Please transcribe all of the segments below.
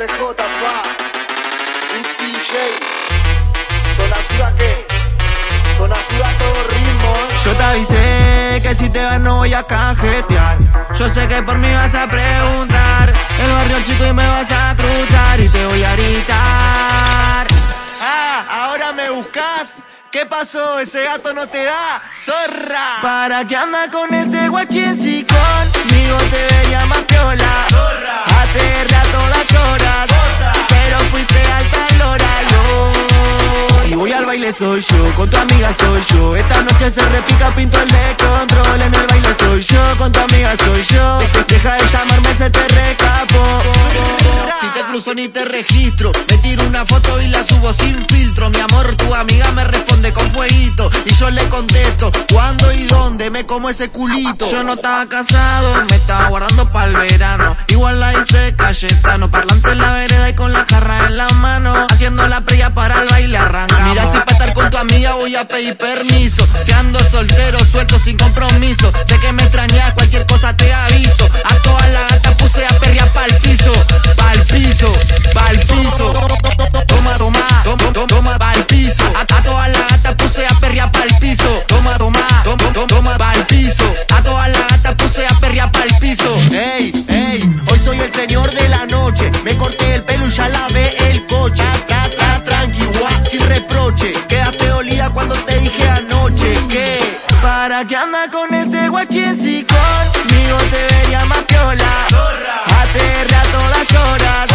RJ, pa. DJ. Zona Suda, ¿qué? Zona Suda, todo ritmo. ¿eh? Yo te avisé que si te vas no voy a cajetear. Yo sé que por mí vas a preguntar. El barrio chico y me vas a cruzar y te voy a gritar. Ah, ahora me buscas. ¿Qué pasó? Ese gato no te da, zorra. ¿Para qué anda con ese guachín si conmigo te vería más piola? Baile soy yo, con tu amiga soy yo. Esta noche se repica, pinto el de control. En el baile soy yo, con tu amiga soy yo. Deja de llamarme, se te recapó. Si te cruzo ni te registro, me tiro una foto y la subo sin filtro. Mi amor, tu amiga me responde con fueguito. Y yo le contesto, ¿cuándo y dónde me como ese culito? Yo no estaba casado, me estaba guardando para el verano. Igual la hice Cayetano, parlante en la vereda y con la jarra en la mano. Haciendo la previa para el voy a pedir permiso. Si ando soltero, suelto sin compromiso. Sé que me extrañas, cualquier cosa te aviso. A toda la gata puse a perrear pa'l piso, pa'l piso, pa'l piso. Toma, toma, toma, toma, pa'l piso. A, a toda la gata puse a perrear pa'l piso. Toma, toma, toma, toma, toma, pa'l piso. A toda la gata puse a perrear pa'l piso. Ey, ey, hoy soy el señor de la noche. Me corté el pelo y ya lavé el coche. Ta, ta, tranqui, guap, sin reproche. Anda con ese guachín si conmigo te vería más piola? Aterré a todas horas,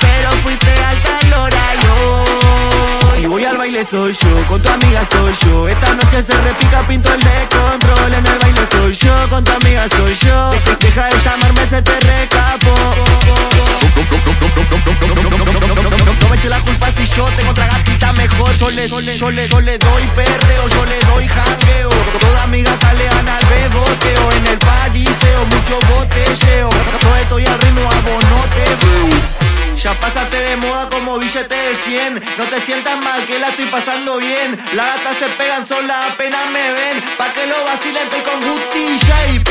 pero fuiste alta lora yo. Si voy al baile soy yo, con tu amiga soy yo. Esta noche se repica, pinto el de Yo le, yo le, yo le, yo le doy perreo, yo le doy jangueo. Toda mi gata le gana al beboteo. En el pariseo, mucho botelleo. Yo estoy al ritmo, hago no te veo. Ya pásate de moda como billete de 100 No te sientas mal que la estoy pasando bien Las gatas se pegan sola apenas me ven Pa' que lo vacilen estoy con Gucci Shape